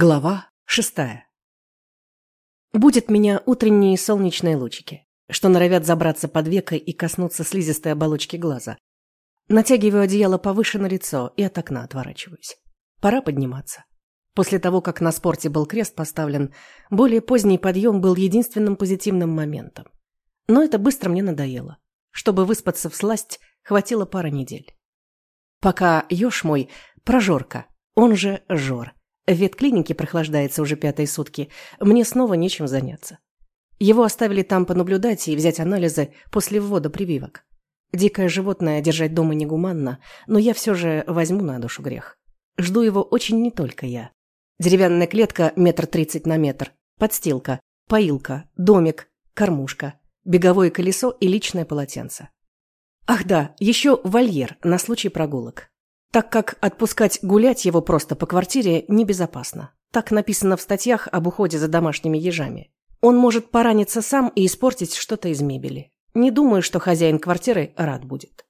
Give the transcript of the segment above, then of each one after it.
Глава шестая. Будет меня утренние солнечные лучики, что норовят забраться под веко и коснуться слизистой оболочки глаза. Натягиваю одеяло повыше на лицо и от окна отворачиваюсь. Пора подниматься. После того, как на спорте был крест поставлен, более поздний подъем был единственным позитивным моментом. Но это быстро мне надоело. Чтобы выспаться в сласть, хватило пары недель. Пока еж мой, прожорка, он же Жор, ветклинике прохлаждается уже пятые сутки. Мне снова нечем заняться. Его оставили там понаблюдать и взять анализы после ввода прививок. Дикое животное держать дома негуманно, но я все же возьму на душу грех. Жду его очень не только я. Деревянная клетка метр тридцать на метр, подстилка, поилка, домик, кормушка, беговое колесо и личное полотенце. Ах да, еще вольер на случай прогулок так как отпускать гулять его просто по квартире небезопасно. Так написано в статьях об уходе за домашними ежами. Он может пораниться сам и испортить что-то из мебели. Не думаю, что хозяин квартиры рад будет.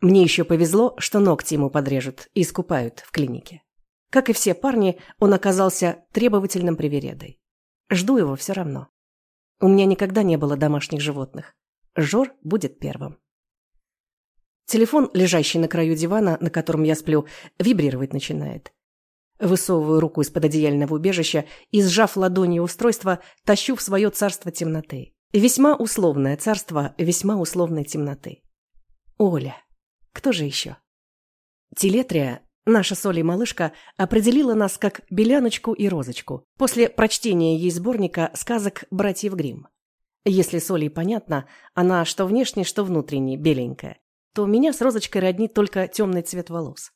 Мне еще повезло, что ногти ему подрежут и искупают в клинике. Как и все парни, он оказался требовательным привередой. Жду его все равно. У меня никогда не было домашних животных. Жор будет первым. Телефон, лежащий на краю дивана, на котором я сплю, вибрировать начинает. Высовываю руку из-под одеяльного убежища и, сжав ладонью устройство, тащу в свое царство темноты. Весьма условное царство весьма условной темноты. Оля. Кто же еще? Телетрия, наша с Олей малышка, определила нас как Беляночку и Розочку после прочтения ей сборника сказок «Братьев Гримм». Если с Олей понятно, она что внешне, что внутренне, беленькая то меня с Розочкой роднит только темный цвет волос.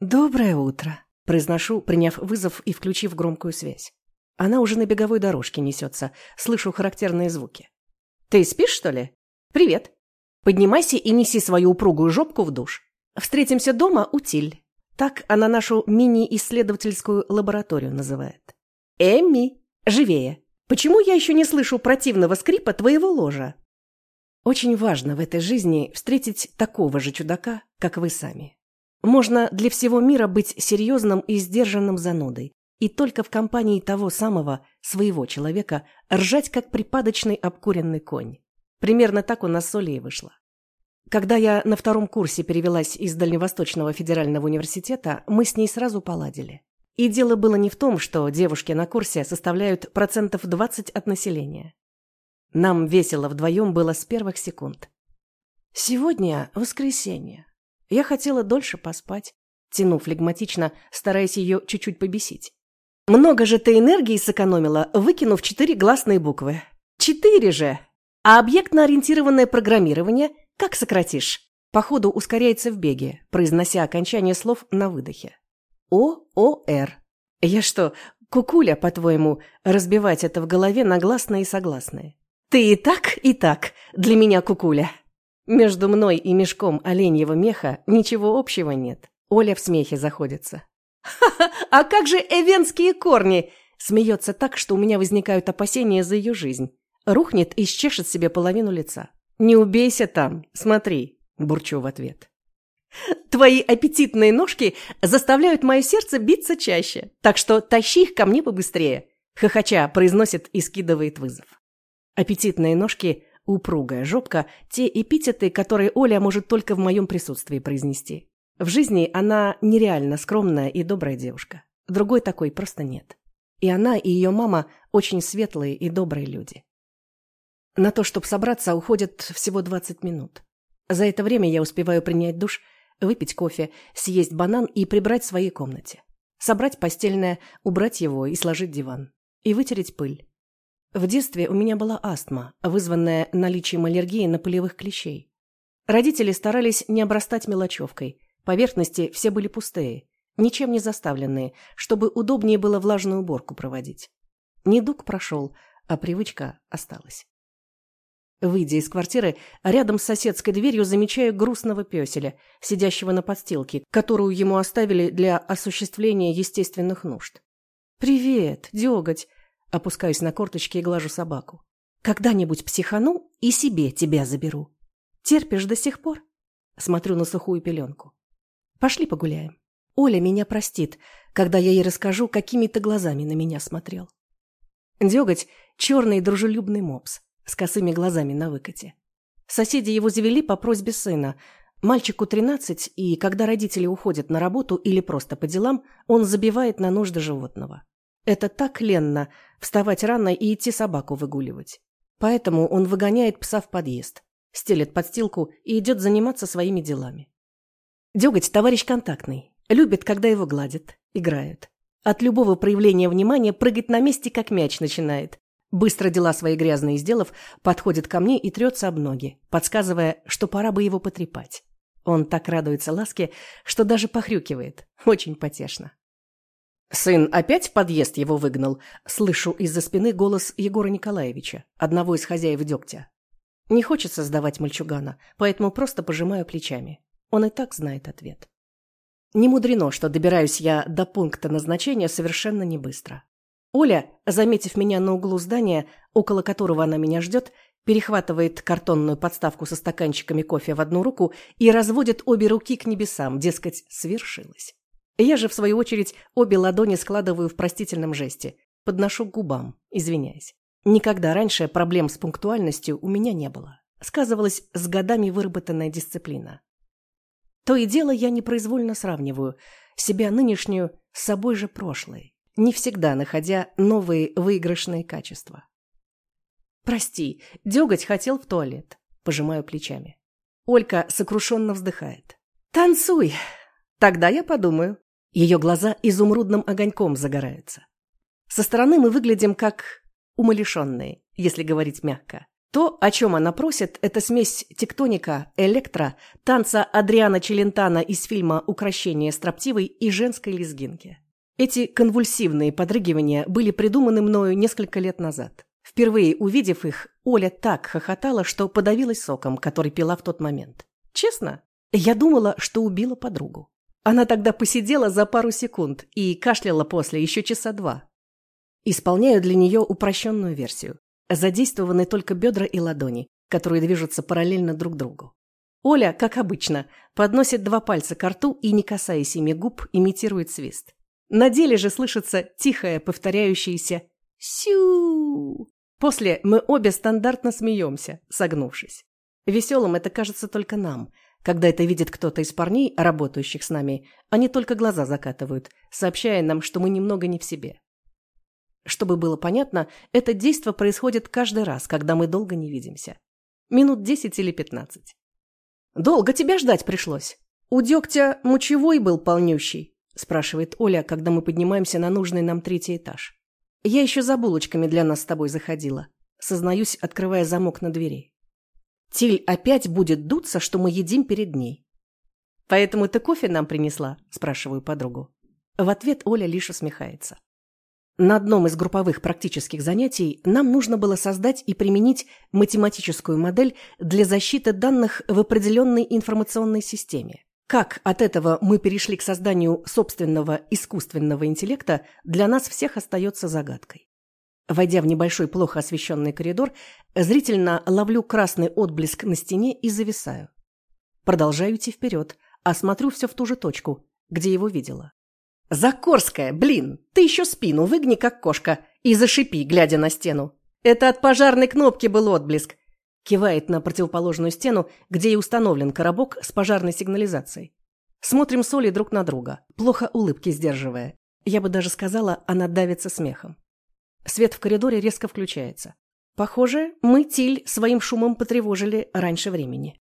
«Доброе утро», – произношу, приняв вызов и включив громкую связь. Она уже на беговой дорожке несется, слышу характерные звуки. «Ты спишь, что ли? Привет. Поднимайся и неси свою упругую жопку в душ. Встретимся дома, утиль». Так она нашу мини-исследовательскую лабораторию называет. «Эмми, живее! Почему я еще не слышу противного скрипа твоего ложа?» Очень важно в этой жизни встретить такого же чудака, как вы сами. Можно для всего мира быть серьезным и сдержанным занудой, и только в компании того самого, своего человека, ржать, как припадочный обкуренный конь. Примерно так у нас с Олей вышло. Когда я на втором курсе перевелась из Дальневосточного федерального университета, мы с ней сразу поладили. И дело было не в том, что девушки на курсе составляют процентов 20 от населения. Нам весело вдвоем было с первых секунд. Сегодня воскресенье. Я хотела дольше поспать, тяну флегматично, стараясь ее чуть-чуть побесить. Много же ты энергии сэкономила, выкинув четыре гласные буквы. Четыре же! А объектно-ориентированное программирование как сократишь? Походу ускоряется в беге, произнося окончание слов на выдохе. О-О-Р. Я что, кукуля, по-твоему, разбивать это в голове на гласные и согласные? Ты и так, и так для меня кукуля. Между мной и мешком оленьего меха ничего общего нет. Оля в смехе заходится. «Ха-ха, а как же эвенские корни?» Смеется так, что у меня возникают опасения за ее жизнь. Рухнет и счешет себе половину лица. «Не убейся там, смотри», – бурчу в ответ. «Твои аппетитные ножки заставляют мое сердце биться чаще, так что тащи их ко мне побыстрее», – хохоча произносит и скидывает вызов. Аппетитные ножки, упругая жопка – те эпитеты, которые Оля может только в моем присутствии произнести. В жизни она нереально скромная и добрая девушка. Другой такой просто нет. И она, и ее мама очень светлые и добрые люди. На то, чтобы собраться, уходит всего 20 минут. За это время я успеваю принять душ, выпить кофе, съесть банан и прибрать в своей комнате. Собрать постельное, убрать его и сложить диван. И вытереть пыль. В детстве у меня была астма, вызванная наличием аллергии на полевых клещей. Родители старались не обрастать мелочевкой. Поверхности все были пустые, ничем не заставленные, чтобы удобнее было влажную уборку проводить. Недуг прошел, а привычка осталась. Выйдя из квартиры, рядом с соседской дверью замечаю грустного песеля, сидящего на подстилке, которую ему оставили для осуществления естественных нужд. «Привет, деготь!» Опускаюсь на корточки и глажу собаку. Когда-нибудь психану и себе тебя заберу. Терпишь до сих пор? Смотрю на сухую пеленку. Пошли погуляем. Оля меня простит. когда я ей расскажу, какими ты глазами на меня смотрел. Деготь – черный дружелюбный мопс с косыми глазами на выкате. Соседи его завели по просьбе сына. Мальчику 13, и когда родители уходят на работу или просто по делам, он забивает на нужды животного. Это так ленно – вставать рано и идти собаку выгуливать. Поэтому он выгоняет пса в подъезд, стелет подстилку и идет заниматься своими делами. Деготь – товарищ контактный, любит, когда его гладят, играют. От любого проявления внимания прыгать на месте, как мяч начинает. Быстро дела свои грязные сделав, подходит ко мне и трется об ноги, подсказывая, что пора бы его потрепать. Он так радуется ласке, что даже похрюкивает. Очень потешно. Сын опять в подъезд его выгнал. Слышу из-за спины голос Егора Николаевича, одного из хозяев дегтя. Не хочется сдавать мальчугана, поэтому просто пожимаю плечами. Он и так знает ответ. Не мудрено, что добираюсь я до пункта назначения совершенно не быстро. Оля, заметив меня на углу здания, около которого она меня ждет, перехватывает картонную подставку со стаканчиками кофе в одну руку и разводит обе руки к небесам, дескать, свершилось. Я же, в свою очередь, обе ладони складываю в простительном жесте, подношу к губам, извиняясь. Никогда раньше проблем с пунктуальностью у меня не было. Сказывалась с годами выработанная дисциплина. То и дело я непроизвольно сравниваю себя нынешнюю с собой же прошлой, не всегда находя новые выигрышные качества. «Прости, деготь хотел в туалет», – пожимаю плечами. Олька сокрушенно вздыхает. «Танцуй! Тогда я подумаю». Ее глаза изумрудным огоньком загораются. Со стороны мы выглядим как умалишенные, если говорить мягко. То, о чем она просит, это смесь тектоника, электро, танца Адриана Челентана из фильма «Укращение строптивой» и женской лезгинки. Эти конвульсивные подрыгивания были придуманы мною несколько лет назад. Впервые увидев их, Оля так хохотала, что подавилась соком, который пила в тот момент. Честно, я думала, что убила подругу. Она тогда посидела за пару секунд и кашляла после еще часа два. Исполняю для нее упрощенную версию. Задействованы только бедра и ладони, которые движутся параллельно друг другу. Оля, как обычно, подносит два пальца к рту и, не касаясь ими губ, имитирует свист. На деле же слышится тихое, повторяющееся «сю». После мы обе стандартно смеемся, согнувшись. Веселым это кажется только нам. Когда это видит кто-то из парней, работающих с нами, они только глаза закатывают, сообщая нам, что мы немного не в себе. Чтобы было понятно, это действо происходит каждый раз, когда мы долго не видимся. Минут десять или пятнадцать. «Долго тебя ждать пришлось. У дегтя мочевой был полнющий», спрашивает Оля, когда мы поднимаемся на нужный нам третий этаж. «Я еще за булочками для нас с тобой заходила», сознаюсь, открывая замок на двери. Тиль опять будет дуться, что мы едим перед ней. «Поэтому ты кофе нам принесла?» – спрашиваю подругу. В ответ Оля лишь усмехается. На одном из групповых практических занятий нам нужно было создать и применить математическую модель для защиты данных в определенной информационной системе. Как от этого мы перешли к созданию собственного искусственного интеллекта, для нас всех остается загадкой. Войдя в небольшой плохо освещенный коридор, зрительно ловлю красный отблеск на стене и зависаю. Продолжаю идти вперед, а смотрю все в ту же точку, где его видела. «Закорская, блин, ты еще спину выгни, как кошка, и зашипи, глядя на стену. Это от пожарной кнопки был отблеск». Кивает на противоположную стену, где и установлен коробок с пожарной сигнализацией. Смотрим с Олей друг на друга, плохо улыбки сдерживая. Я бы даже сказала, она давится смехом. Свет в коридоре резко включается. Похоже, мы Тиль своим шумом потревожили раньше времени.